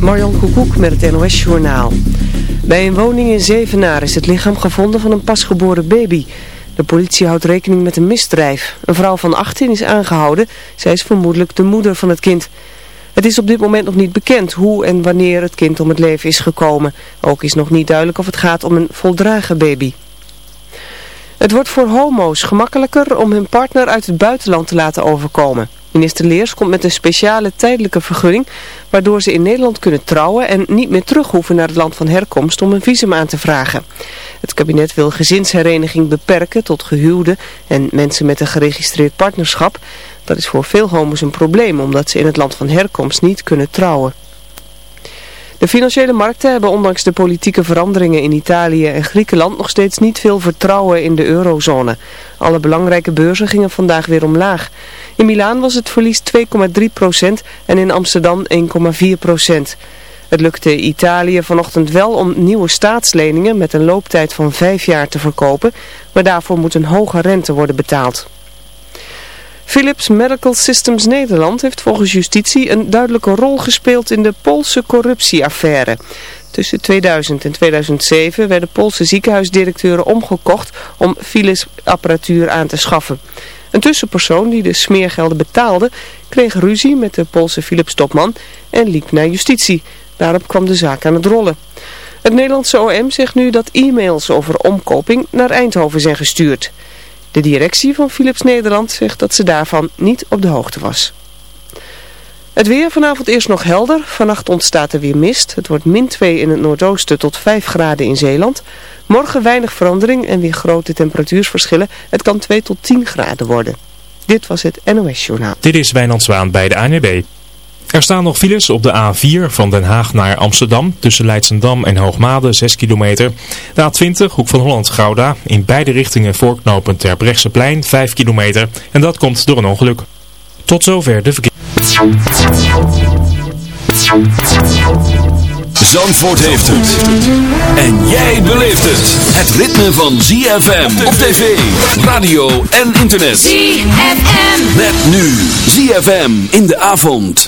Marjan Koekoek met het NOS Journaal. Bij een woning in Zevenaar is het lichaam gevonden van een pasgeboren baby. De politie houdt rekening met een misdrijf. Een vrouw van 18 is aangehouden. Zij is vermoedelijk de moeder van het kind. Het is op dit moment nog niet bekend hoe en wanneer het kind om het leven is gekomen. Ook is nog niet duidelijk of het gaat om een voldragen baby. Het wordt voor homo's gemakkelijker om hun partner uit het buitenland te laten overkomen. Minister Leers komt met een speciale tijdelijke vergunning, waardoor ze in Nederland kunnen trouwen en niet meer terug hoeven naar het land van herkomst om een visum aan te vragen. Het kabinet wil gezinshereniging beperken tot gehuwden en mensen met een geregistreerd partnerschap. Dat is voor veel homo's een probleem, omdat ze in het land van herkomst niet kunnen trouwen. De financiële markten hebben ondanks de politieke veranderingen in Italië en Griekenland nog steeds niet veel vertrouwen in de eurozone. Alle belangrijke beurzen gingen vandaag weer omlaag. In Milaan was het verlies 2,3% en in Amsterdam 1,4%. Het lukte Italië vanochtend wel om nieuwe staatsleningen met een looptijd van vijf jaar te verkopen, maar daarvoor moet een hoge rente worden betaald. Philips Medical Systems Nederland heeft volgens justitie een duidelijke rol gespeeld in de Poolse corruptieaffaire. Tussen 2000 en 2007 werden Poolse ziekenhuisdirecteuren omgekocht om Philips apparatuur aan te schaffen. Een tussenpersoon die de smeergelden betaalde kreeg ruzie met de Poolse Philips-topman en liep naar justitie. Daarop kwam de zaak aan het rollen. Het Nederlandse OM zegt nu dat e-mails over omkoping naar Eindhoven zijn gestuurd. De directie van Philips Nederland zegt dat ze daarvan niet op de hoogte was. Het weer vanavond eerst nog helder. Vannacht ontstaat er weer mist. Het wordt min 2 in het noordoosten tot 5 graden in Zeeland. Morgen weinig verandering en weer grote temperatuursverschillen. Het kan 2 tot 10 graden worden. Dit was het NOS Journaal. Dit is Wijnand Zwaan bij de ANWB. Er staan nog files op de A4 van Den Haag naar Amsterdam tussen Leidsendam en Hoogmade 6 kilometer. De A20 Hoek van Holland-Gouda in beide richtingen voorknopend ter Brechtseplein 5 kilometer en dat komt door een ongeluk. Tot zover de verkeer. Zandvoort heeft het. En jij beleeft het. Het ritme van ZFM op tv, radio en internet. ZFM. Met nu ZFM in de avond.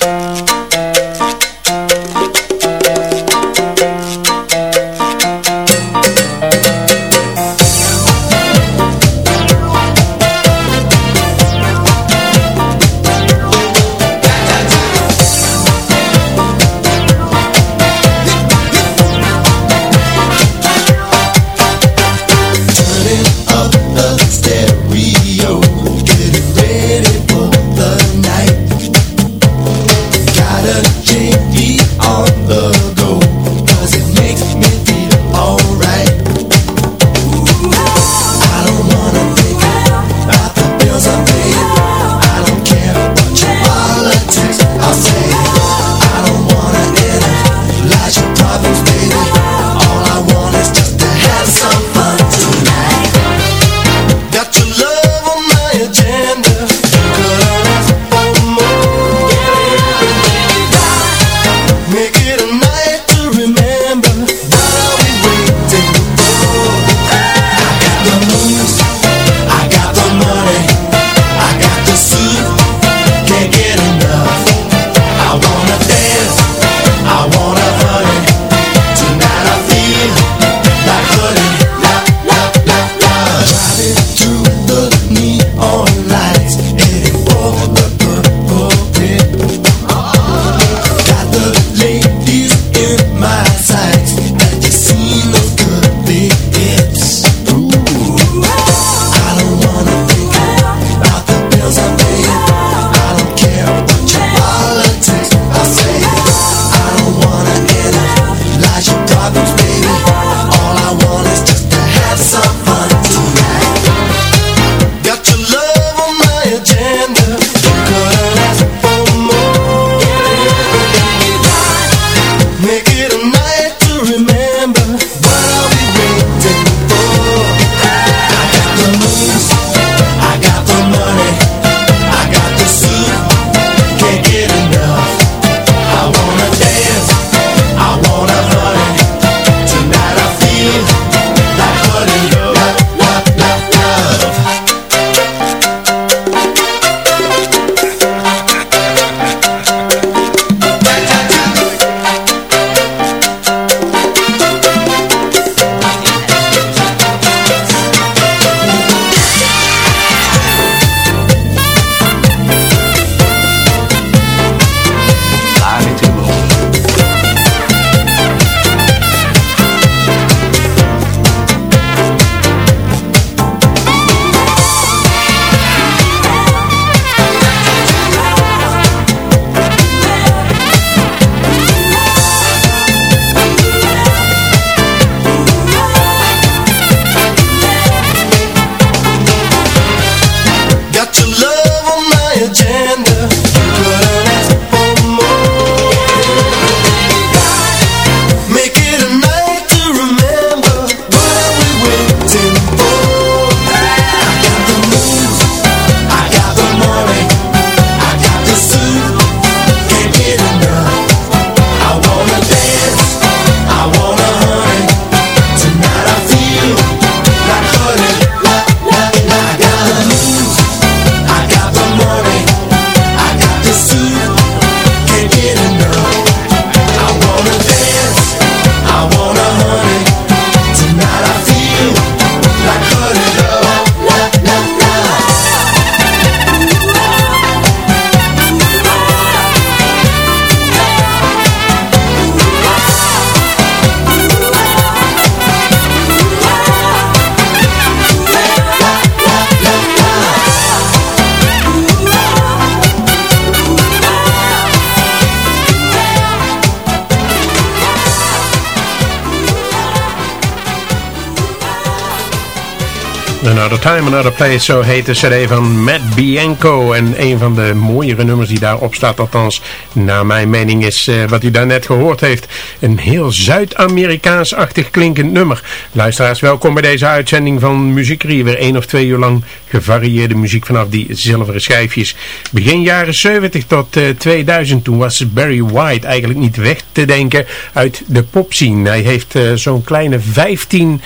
Another Time, Another Place, zo heet de cd van Matt Bianco. En een van de mooiere nummers die daarop staat, althans naar mijn mening, is uh, wat u daarnet gehoord heeft. Een heel Zuid-Amerikaans-achtig klinkend nummer. Luisteraars, welkom bij deze uitzending van Muziekrie. Weer één of twee uur lang gevarieerde muziek vanaf die zilveren schijfjes. Begin jaren 70 tot uh, eh, 2000, toen was Barry White eigenlijk niet weg te denken uit de popscene. Hij heeft uh, zo'n kleine 15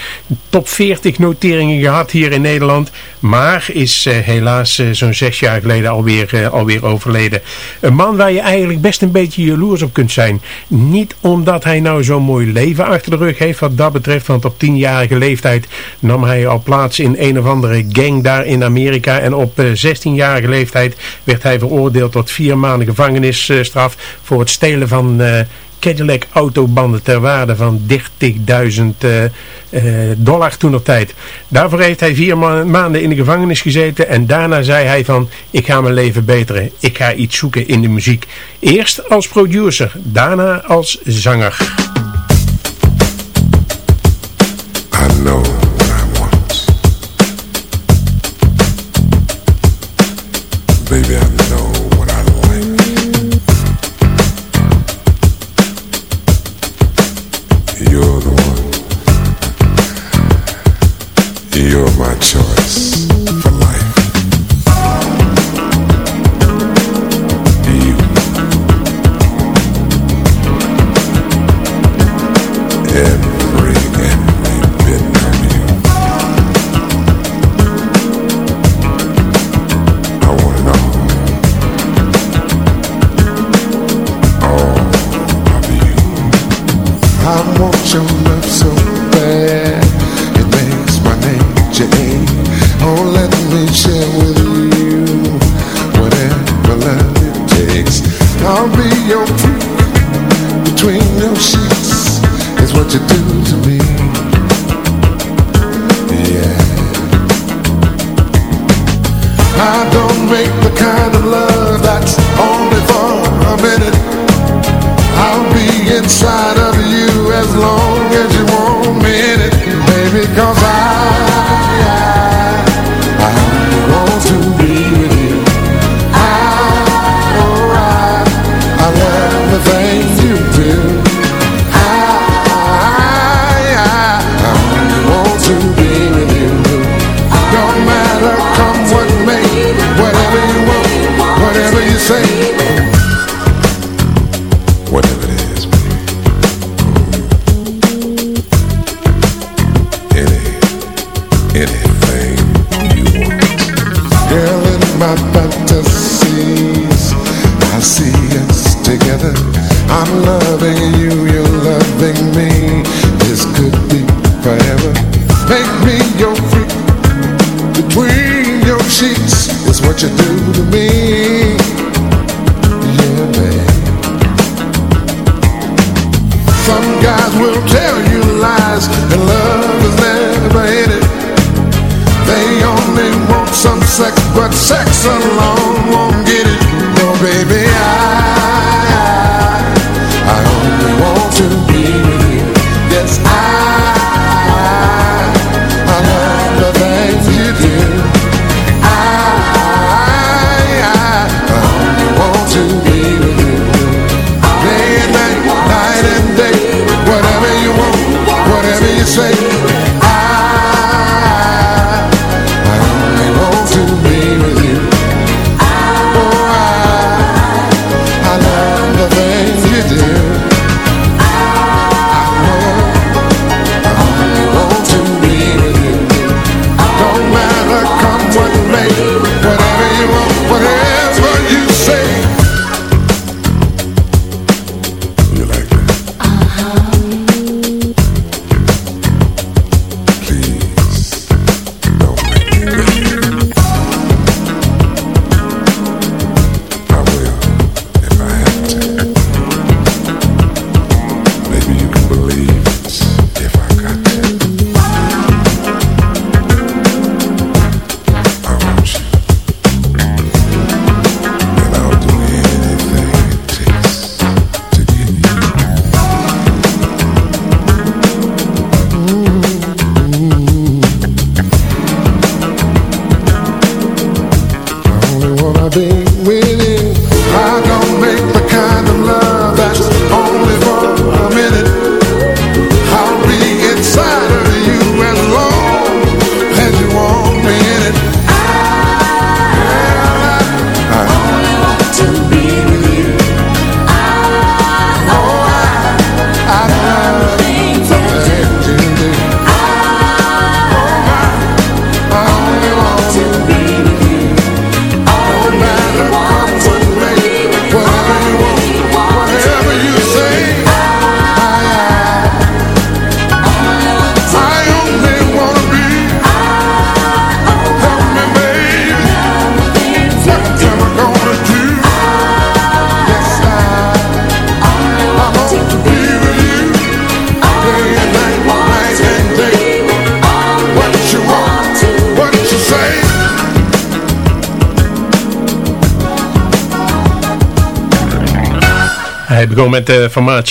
top 40 noteringen gehad hier in Nederland. Maar is uh, helaas zo'n zes jaar geleden alweer, alweer overleden. Een man waar je eigenlijk best een beetje jaloers op kunt zijn. Niet omdat hij nou zo'n mooi leven achter de rug heeft wat dat betreft. Want op tienjarige leeftijd nam hij al plaats in een of andere gang daar in Amerika. En op 16-jarige leeftijd werd hij veroordeeld tot vier maanden gevangenisstraf voor het stelen van Cadillac autobanden ter waarde van 30.000 uh, uh, dollar toen op tijd. Daarvoor heeft hij vier ma maanden in de gevangenis gezeten en daarna zei hij van ik ga mijn leven beteren. Ik ga iets zoeken in de muziek. Eerst als producer, daarna als zanger. Know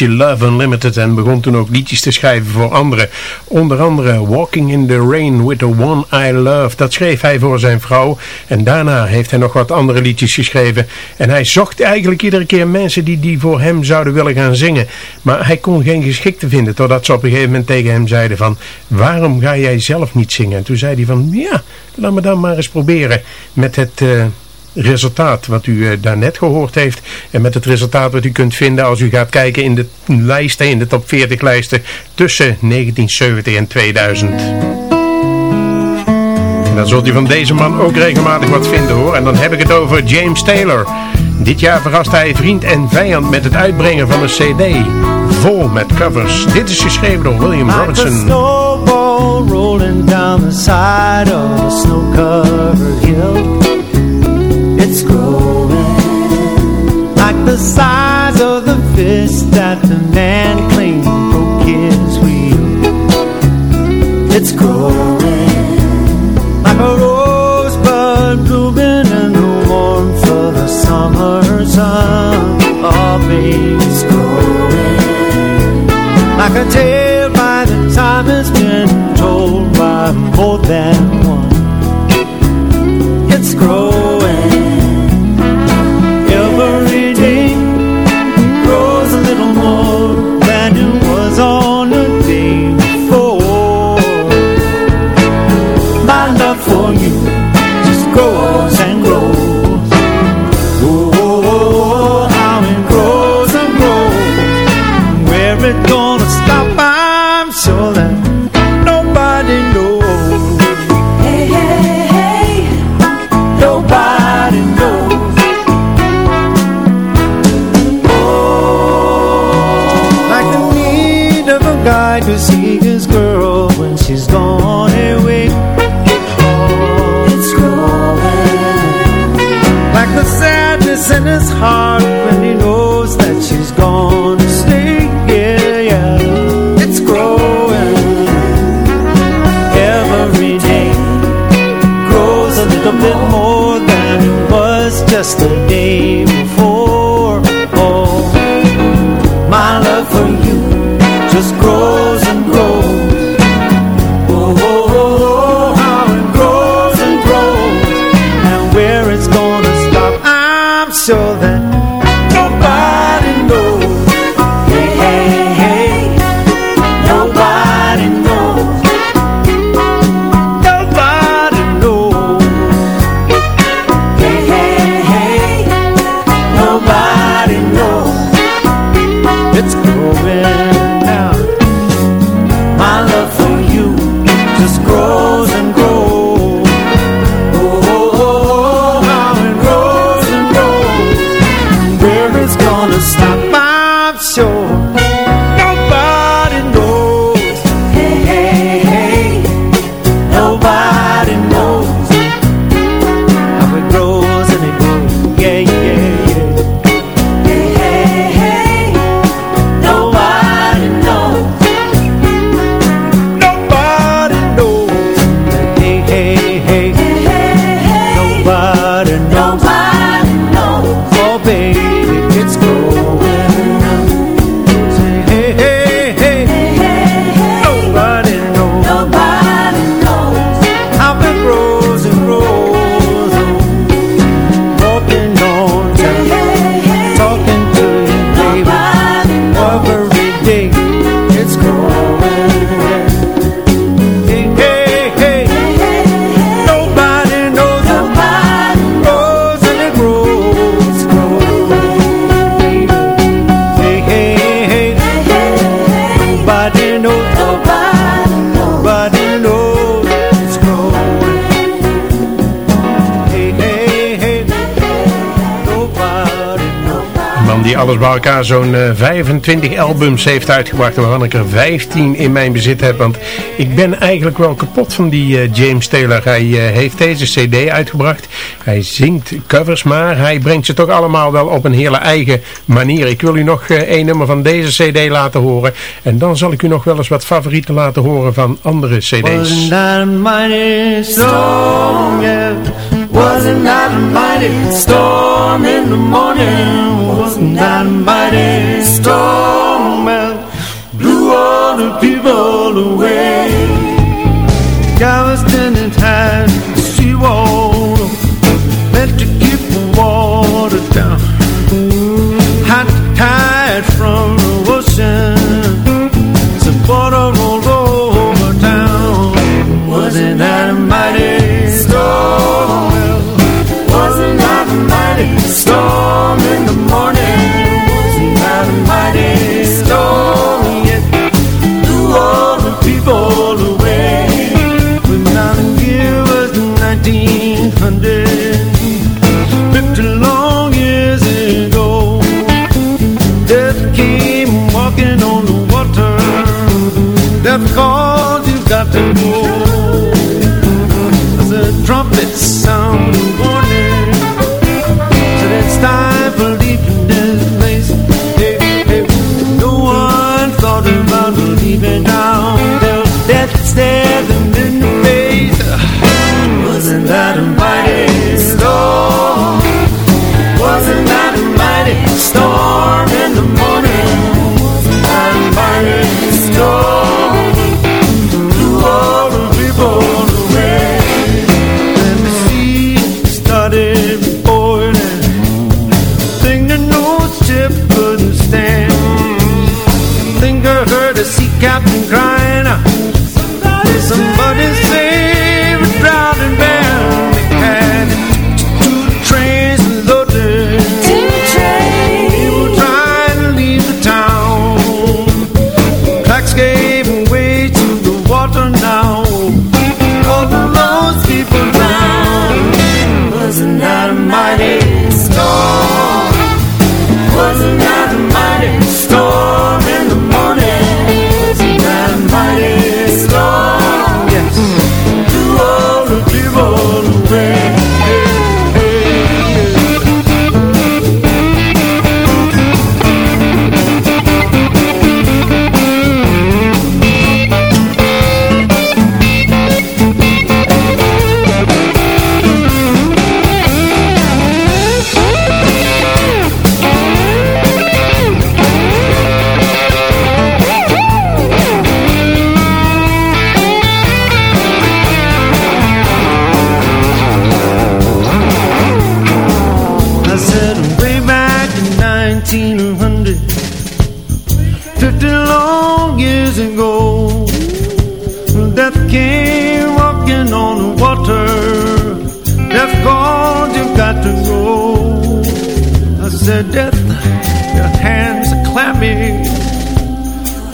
Love Unlimited en begon toen ook liedjes te schrijven voor anderen. Onder andere Walking in the Rain with the One I Love. Dat schreef hij voor zijn vrouw. En daarna heeft hij nog wat andere liedjes geschreven. En hij zocht eigenlijk iedere keer mensen die die voor hem zouden willen gaan zingen. Maar hij kon geen geschikte vinden. Totdat ze op een gegeven moment tegen hem zeiden van... Waarom ga jij zelf niet zingen? En toen zei hij van... Ja, laat me dan maar eens proberen met het... Uh, resultaat wat u uh, daarnet gehoord heeft. En met het resultaat wat u kunt vinden als u gaat kijken in de lijsten, in de top 40 lijsten tussen 1970 en 2000. En dan zult u van deze man ook regelmatig wat vinden hoor. En dan heb ik het over James Taylor. Dit jaar verrast hij vriend en vijand met het uitbrengen van een cd. Vol met covers. Dit is geschreven door William Robertson. rolling down the side of a snow-covered hill. It's growing like the size of the fist that the man his wheel. It's growing like a rosebud blooming in the warmth of the summer sun. Oh, it's growing like a tale by the time it's been told by more than one. It's growing guy to see his girl when she's gone away. It's growing like the sadness in his heart when he knows that she's gone to stay. Yeah, yeah, it's growing every day. Grows a little bit more than it was just a day alles bij elkaar zo'n 25 eh, albums heeft uitgebracht. Waarvan ik er 15 in mijn bezit heb. Want ik ben eigenlijk wel kapot van die uh, James Taylor. Hij uh, heeft deze cd uitgebracht. Hij zingt covers maar. Hij brengt ze toch allemaal wel op een hele eigen manier. Ik wil u nog één nummer van deze cd laten horen. En dan zal ik u nog wel eens wat favorieten laten horen van andere cd's. Wasn't that a mighty storm in the morning? Wasn't that a mighty storm that blew all the people away? Called, you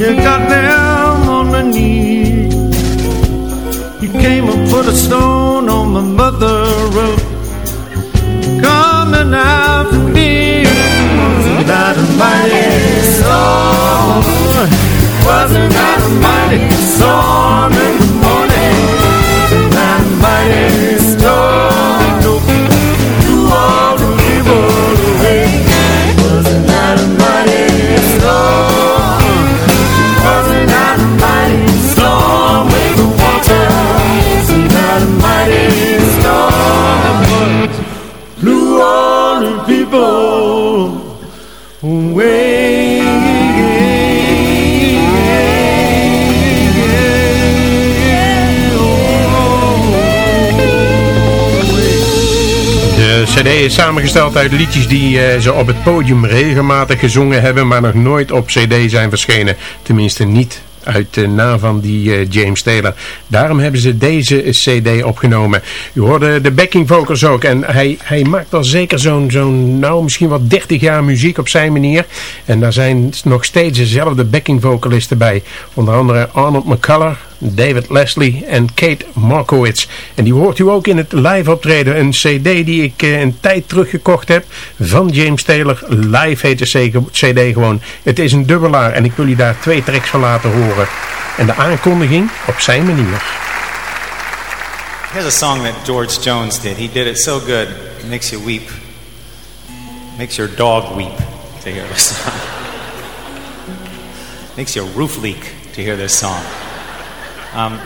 You got them on the knee. You came and put a stone on my mother road coming after me. Wasn't that a mighty storm? Wasn't that a mighty storm cd is samengesteld uit liedjes die eh, ze op het podium regelmatig gezongen hebben, maar nog nooit op cd zijn verschenen. Tenminste niet uit de naam van die eh, James Taylor. Daarom hebben ze deze cd opgenomen. U hoorde de backing vocals ook. En hij, hij maakt al zeker zo'n, zo'n nou misschien wat 30 jaar muziek op zijn manier. En daar zijn nog steeds dezelfde backing vocalisten bij. Onder andere Arnold McCullough, David Leslie en Kate Markowitz. En die hoort u ook in het live optreden. Een cd die ik eh, een tijd terug gekocht heb van James Taylor. Live heet de cd gewoon. Het is een dubbelaar en ik wil u daar twee tracks van laten horen. En de aankondiging op zijn manier. Here's a song that George Jones did. He did it so good, it makes you weep. Makes your dog weep to hear this song. makes your roof leak to hear this song. Um,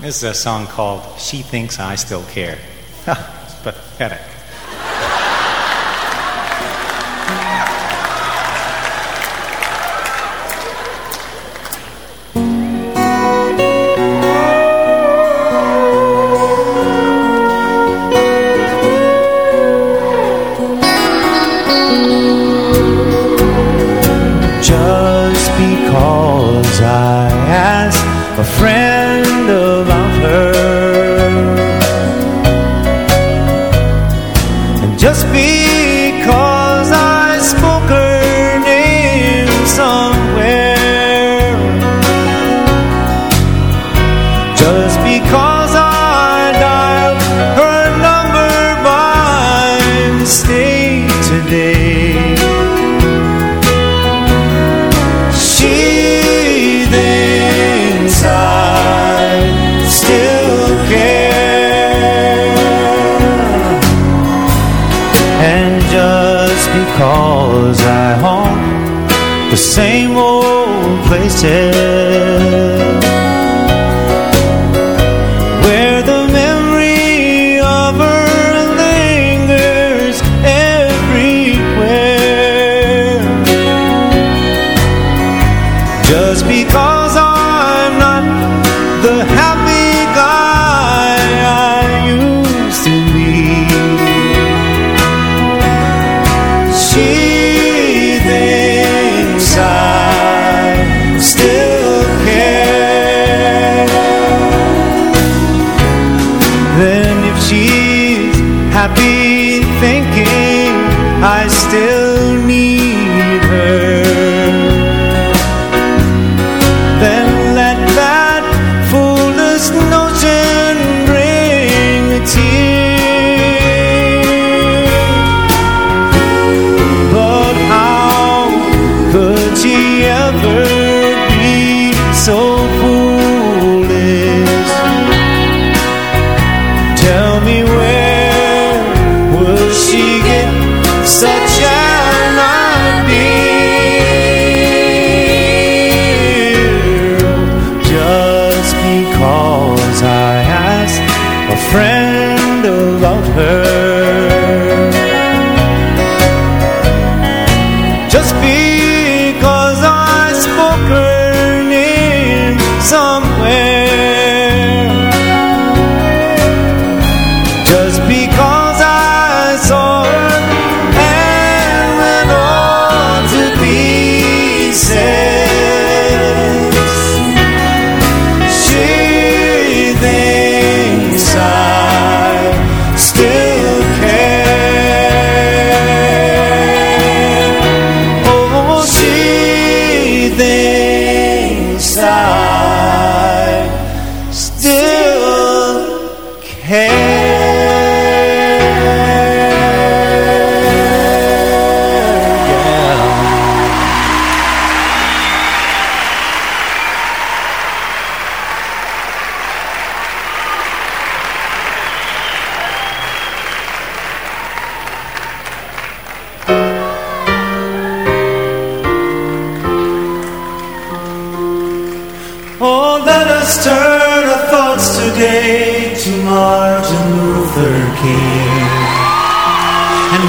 this is a song called She Thinks I Still Care. but pathetic.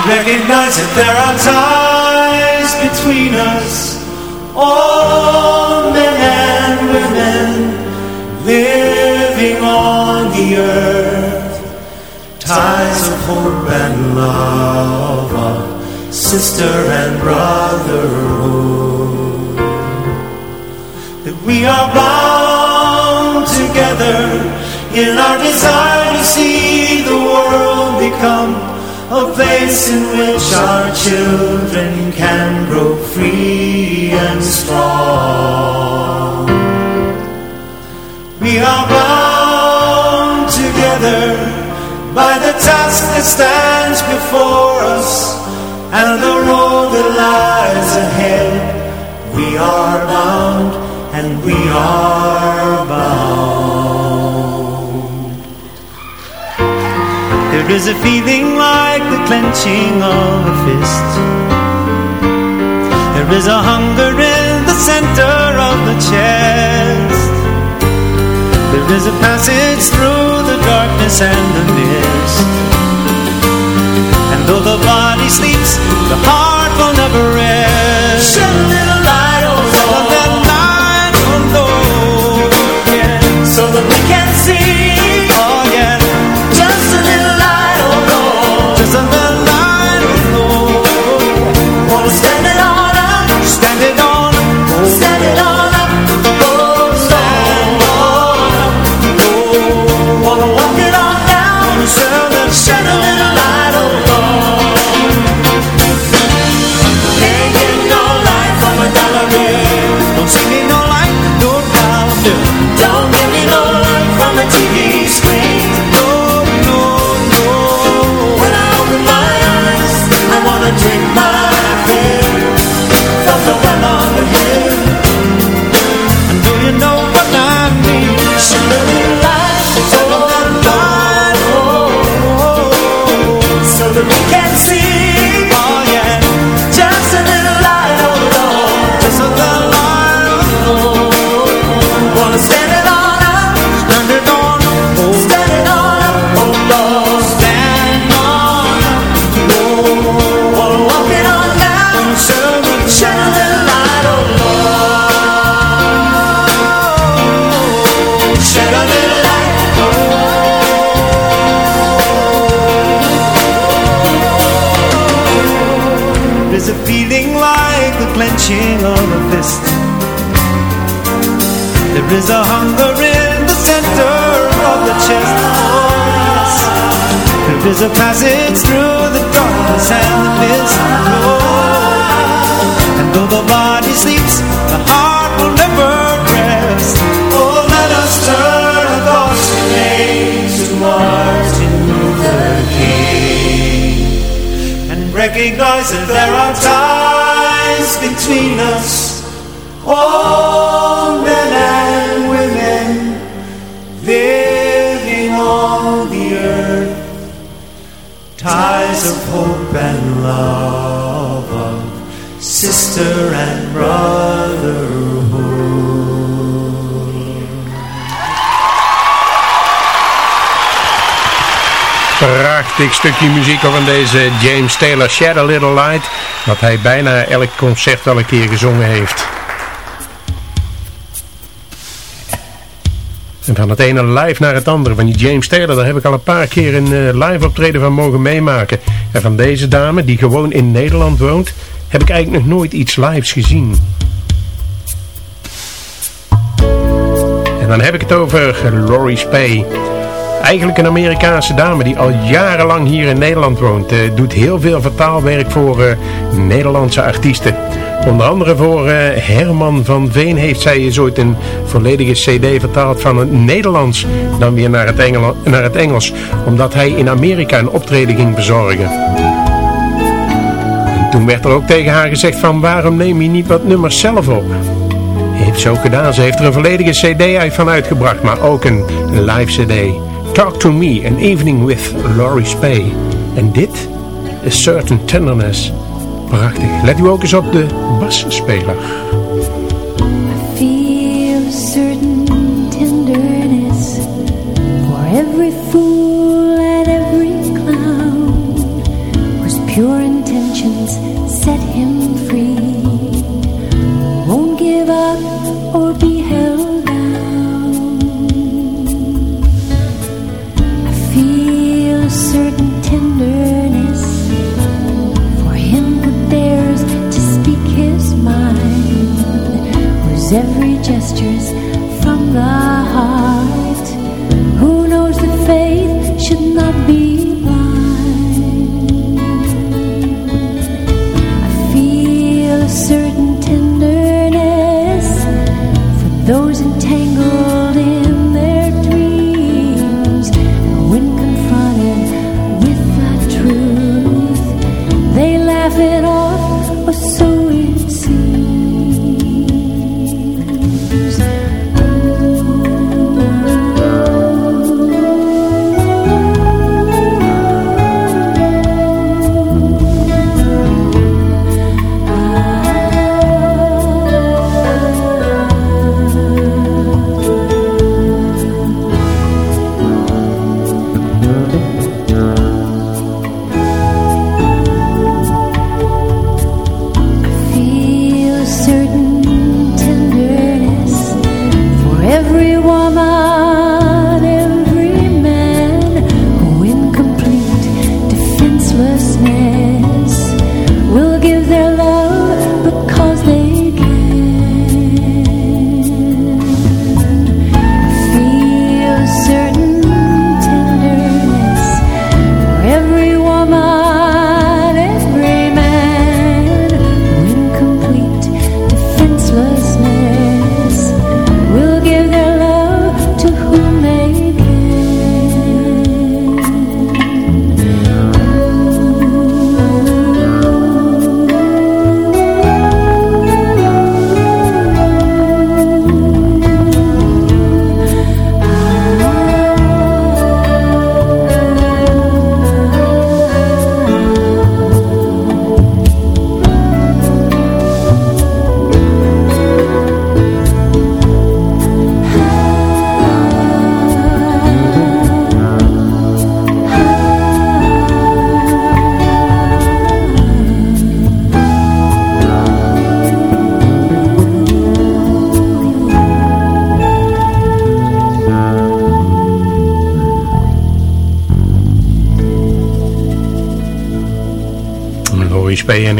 Recognize that there are ties between us, all men and women living on the earth, ties of hope and love, of sister and brotherhood that we are bound together in our desire to see the world become a place in which our children can grow free and strong. We are bound together by the task that stands before us and the road that lies ahead. We are bound and we are bound. There is a feeling like the clenching of a fist. There is a hunger in the center of the chest. There is a passage through the darkness and the mist. And though the body sleeps, the heart will never rest. Prazer. Sister and brotherhood. Prachtig stukje muziek van deze James Taylor, Shed a Little Light, wat hij bijna elk concert wel een keer gezongen heeft. En van het ene live naar het andere, van die James Taylor, daar heb ik al een paar keer een eh, live optreden van mogen meemaken. En van deze dame, die gewoon in Nederland woont, heb ik eigenlijk nog nooit iets lives gezien. En dan heb ik het over Laurie Spay. Eigenlijk een Amerikaanse dame die al jarenlang hier in Nederland woont. Eh, doet heel veel vertaalwerk voor eh, Nederlandse artiesten. Onder andere voor eh, Herman van Veen heeft zij eens ooit een volledige cd vertaald van het Nederlands. Dan weer naar naar het Engels. Omdat hij in Amerika een optreden ging verzorgen. En toen werd er ook tegen haar gezegd van waarom neem je niet wat nummers zelf op? Heeft ze ook gedaan. Ze heeft er een volledige cd uit van uitgebracht. Maar ook een live cd. Talk to Me, An Evening with Laurie Spay. En dit is Certain Tenderness. Prachtig. Let u ook eens op de basspeler.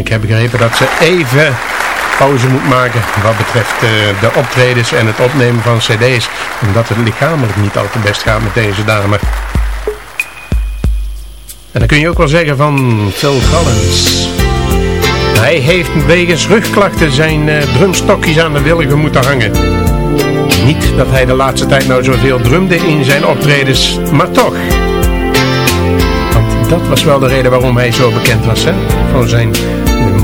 Ik heb begrepen dat ze even pauze moet maken wat betreft uh, de optredens en het opnemen van cd's. Omdat het lichamelijk niet al te best gaat met deze dame. En dan kun je ook wel zeggen van Phil Collins. Hij heeft wegens rugklachten zijn uh, drumstokjes aan de wilgen moeten hangen. Niet dat hij de laatste tijd nou zoveel drumde in zijn optredens, maar toch. Want dat was wel de reden waarom hij zo bekend was, hè? Van zijn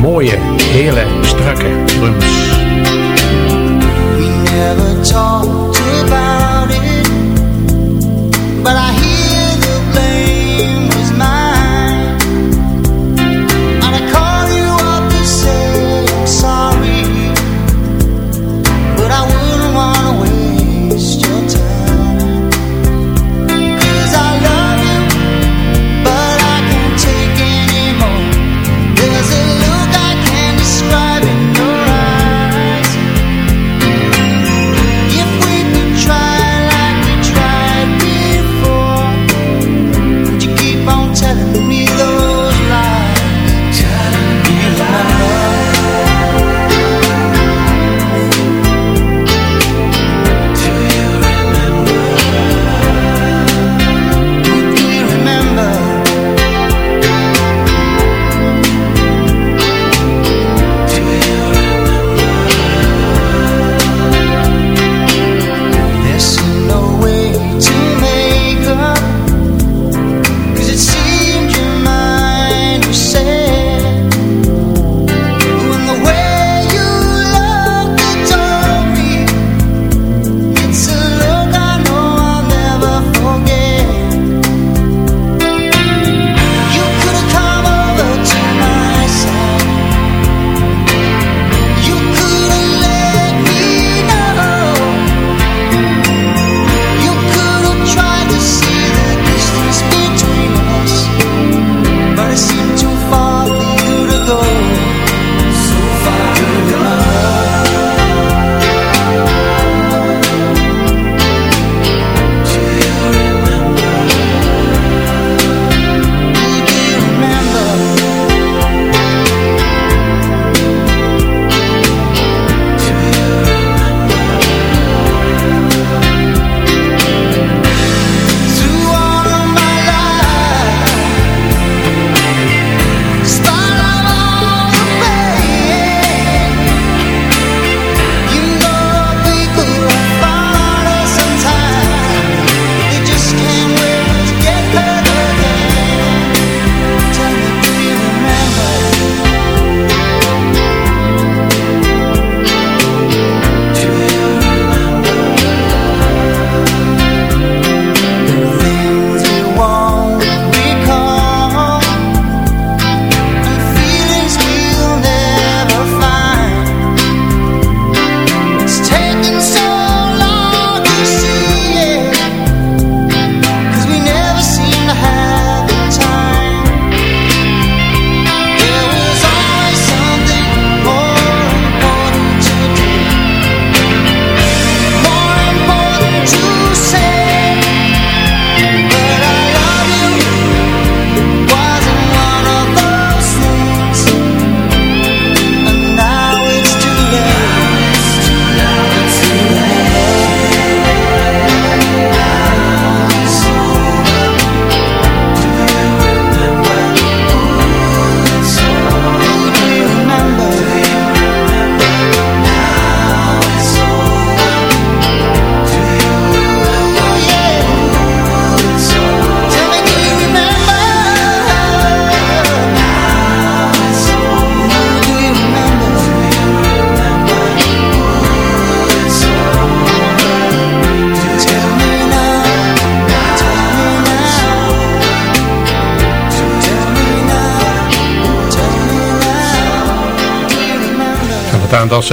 mooie, hele strakke drums. We never talked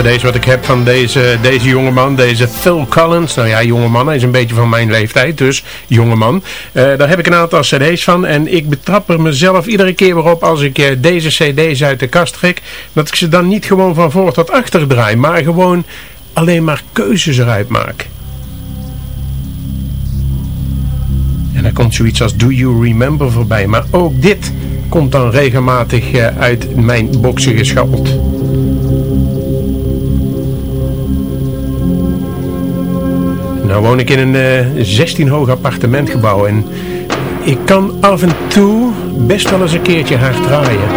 cd's wat ik heb van deze, deze jongeman, deze Phil Collins. Nou ja, jongeman, hij is een beetje van mijn leeftijd, dus jongeman. Uh, daar heb ik een aantal cd's van en ik betrap er mezelf iedere keer weer op als ik uh, deze cd's uit de kast trek. Dat ik ze dan niet gewoon van voor tot achter draai, maar gewoon alleen maar keuzes eruit maak. En dan komt zoiets als Do You Remember voorbij, maar ook dit komt dan regelmatig eh, uit mijn boxen geschabbeld. Nou woon ik in een 16 hoog appartementgebouw en ik kan af en toe best wel eens een keertje hard draaien.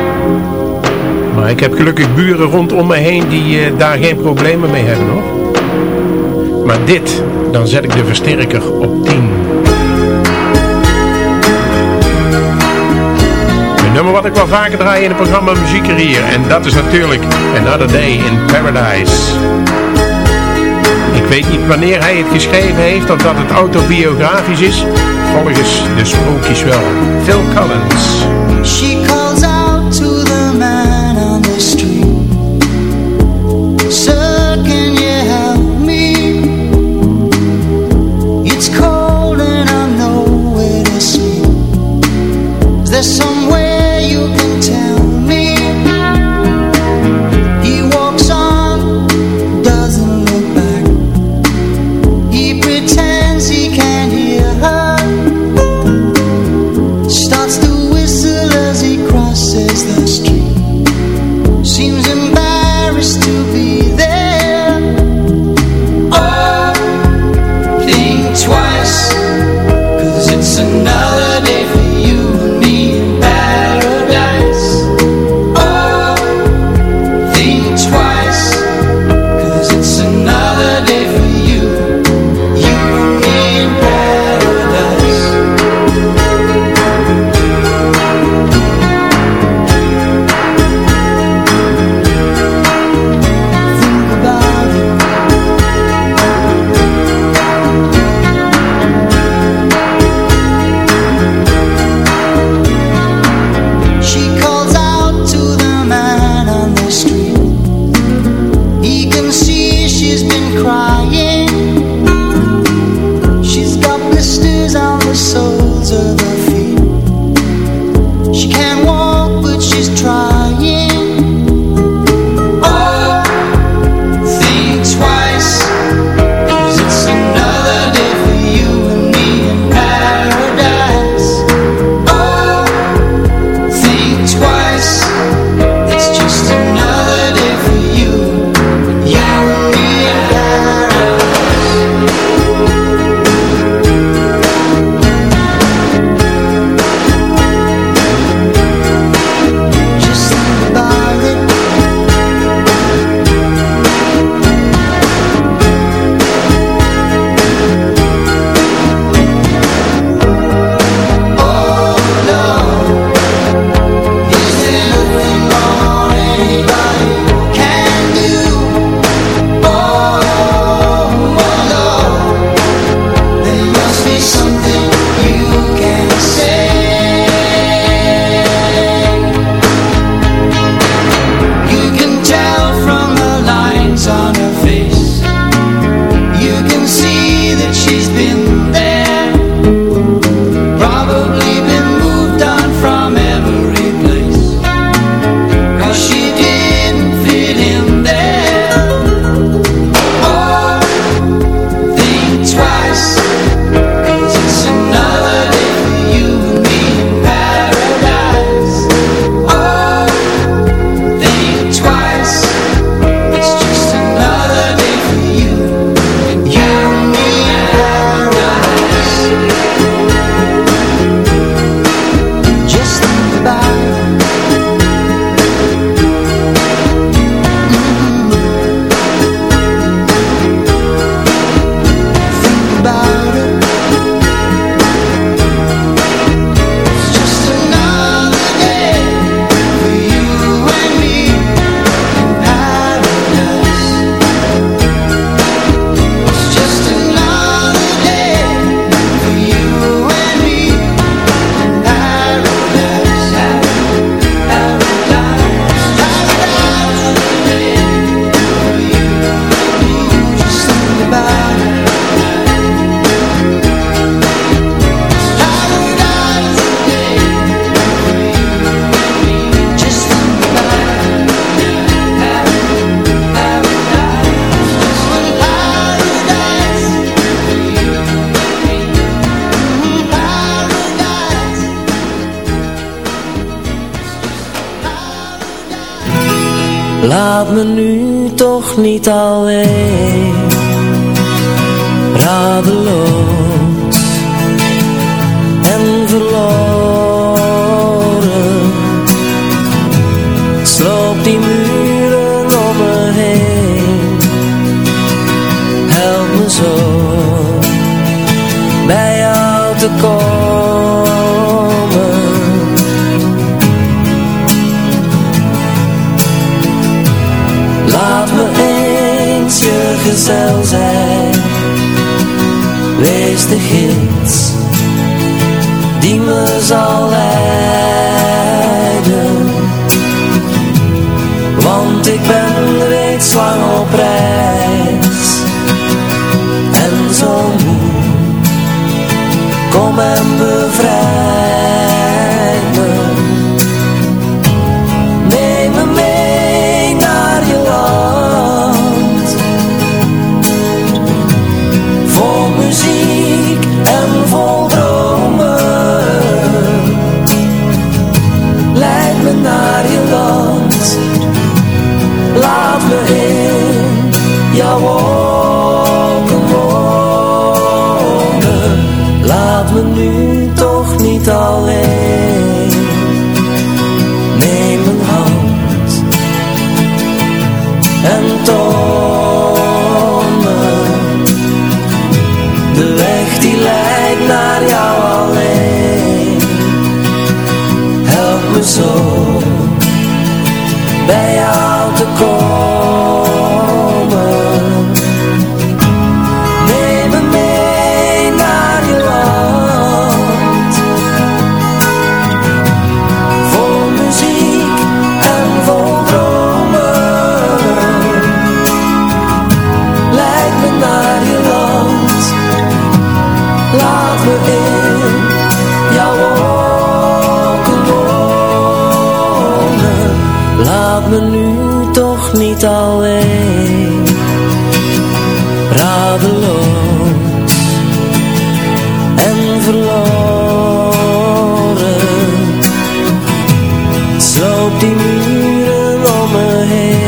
Maar ik heb gelukkig buren rondom me heen die daar geen problemen mee hebben hoor. Maar dit, dan zet ik de versterker op 10. Een nummer wat ik wel vaker draai in het programma Muziek hier. En dat is natuurlijk Another Day in Paradise. Weet niet wanneer hij het geschreven heeft of dat het autobiografisch is. Volgens de sprookjes wel. Phil Collins. She calls laat me nu toch niet alleen. Radeloos the hill. Loop die muren om me heen.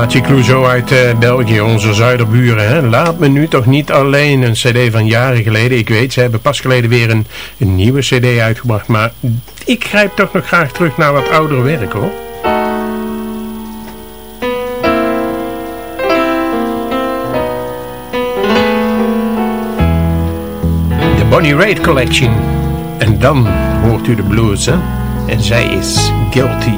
Mathieu Clouseau uit eh, België, onze zuiderburen. Hè? Laat me nu toch niet alleen. Een cd van jaren geleden. Ik weet, ze hebben pas geleden weer een, nieuwe cd uitgebracht. Maar ik grijp toch nog graag terug naar wat ouder werk hoor. De Bonnie Raid Collection. En dan hoort u de blues hè. En zij is Guilty.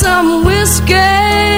some whiskey.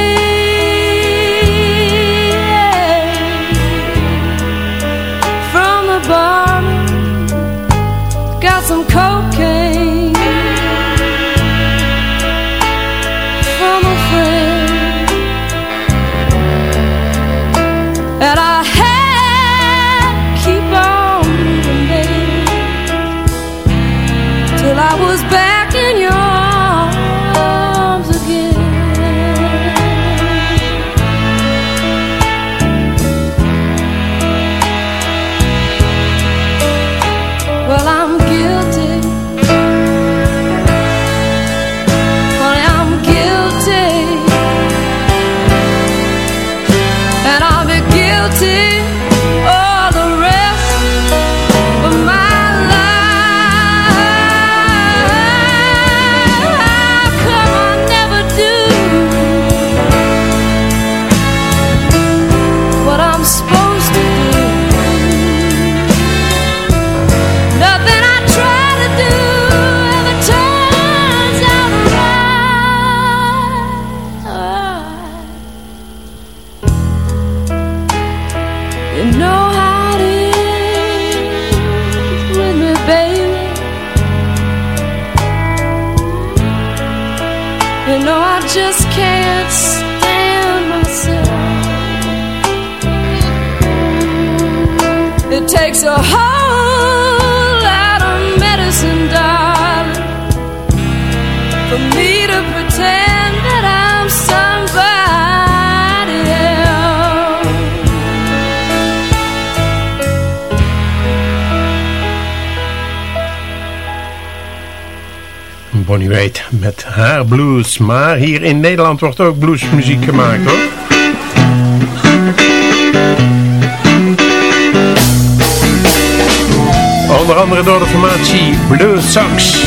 It takes a whole lot of medicine, darling, for me to pretend that I'm somebody else. Bonnie Raitt met haar blues. Maar hier in Nederland wordt ook bluesmuziek gemaakt hoor. Onder andere door de formatie Blue Sox.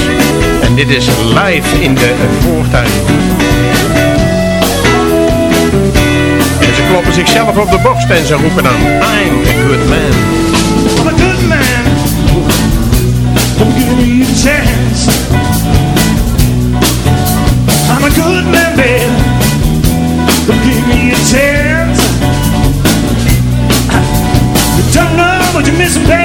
En dit is live in de voortuin. En ze kloppen zichzelf op de borst en ze roepen dan I'm a good man. I'm a good man. Don't give me a chance. I'm a good man, babe. Don't give me a chance. You don't know what you're missing, babe,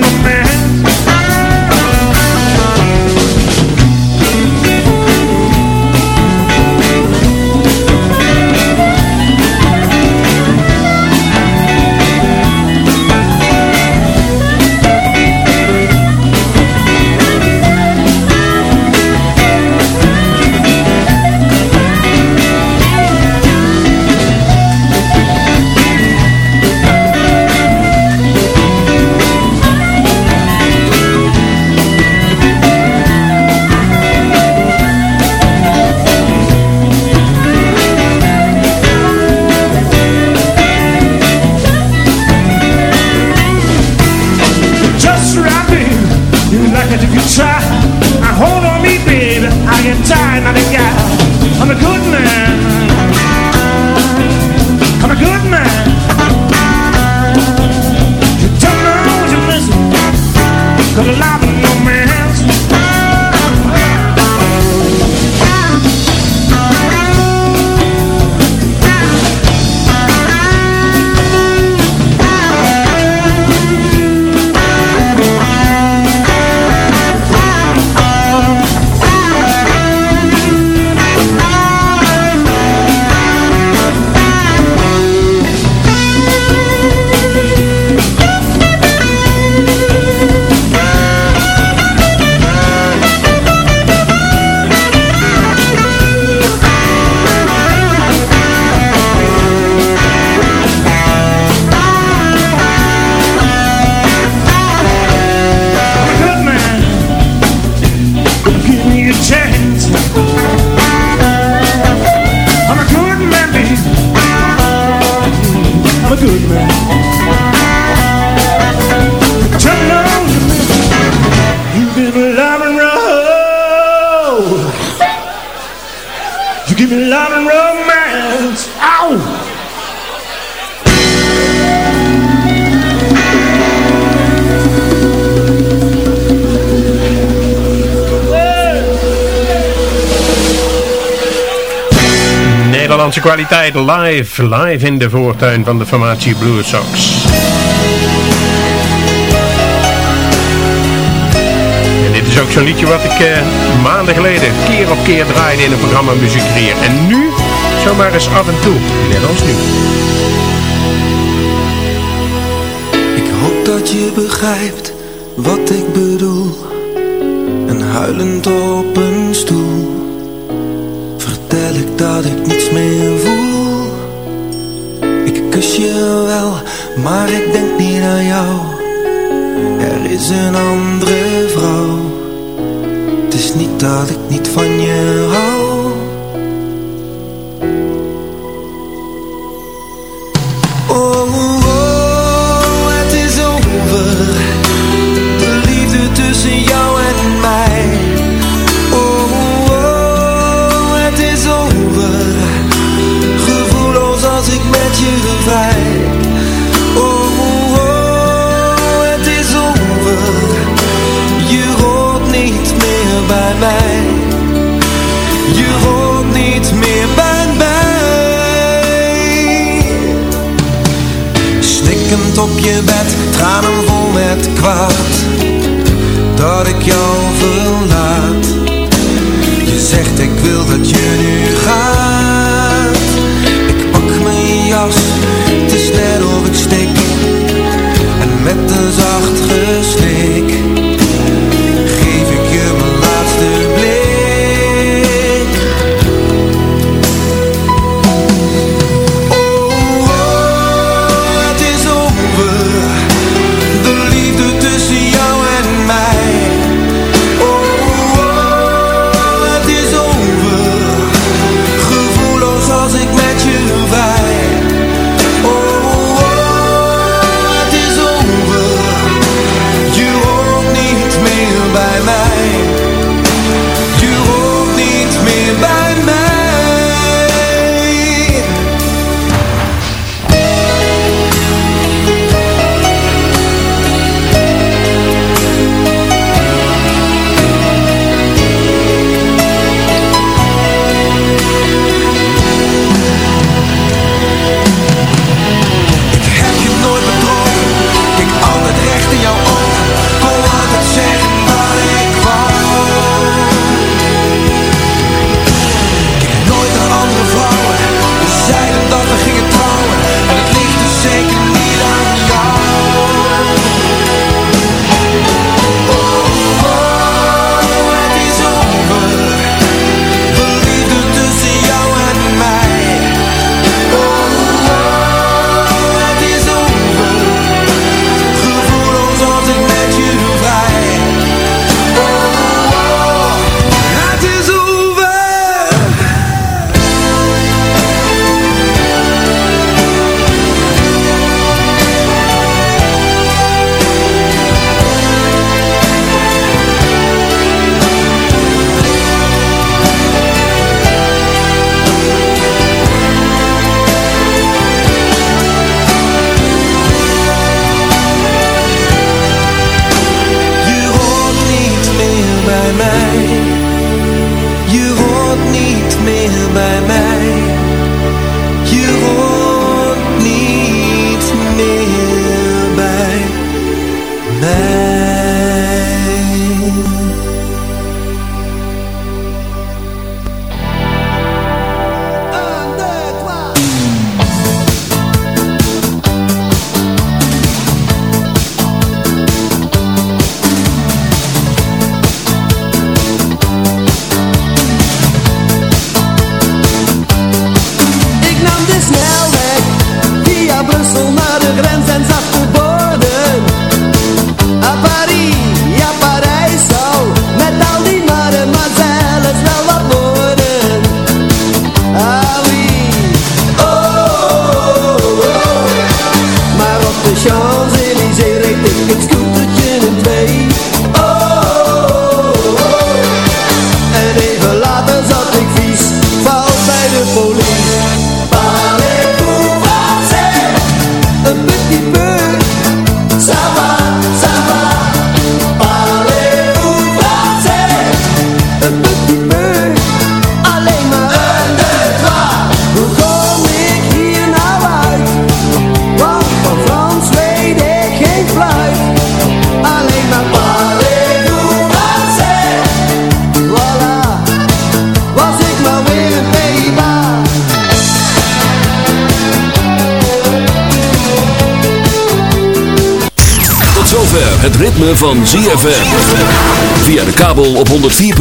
Nederlandse kwaliteit live, live in de voortuin van de formatie Blue Sox. En dit is ook zo'n liedje wat ik eh, maanden geleden keer op keer draaide in een programma Muziek. En nu zomaar eens af en toe, net als nu. Ik hoop dat je begrijpt wat ik bedoel. En huilend op een stoel vertel ik dat ik niets meer voel. Ik kus je wel, maar ik denk niet aan jou. Er is een andere vrouw. Het is niet dat ik niet van je hou. Je hoort niet meer bij mij. Snikkend op je bed, tranen vol met kwaad. Dat ik jou verlaat. Je zegt ik wil dat je nu gaat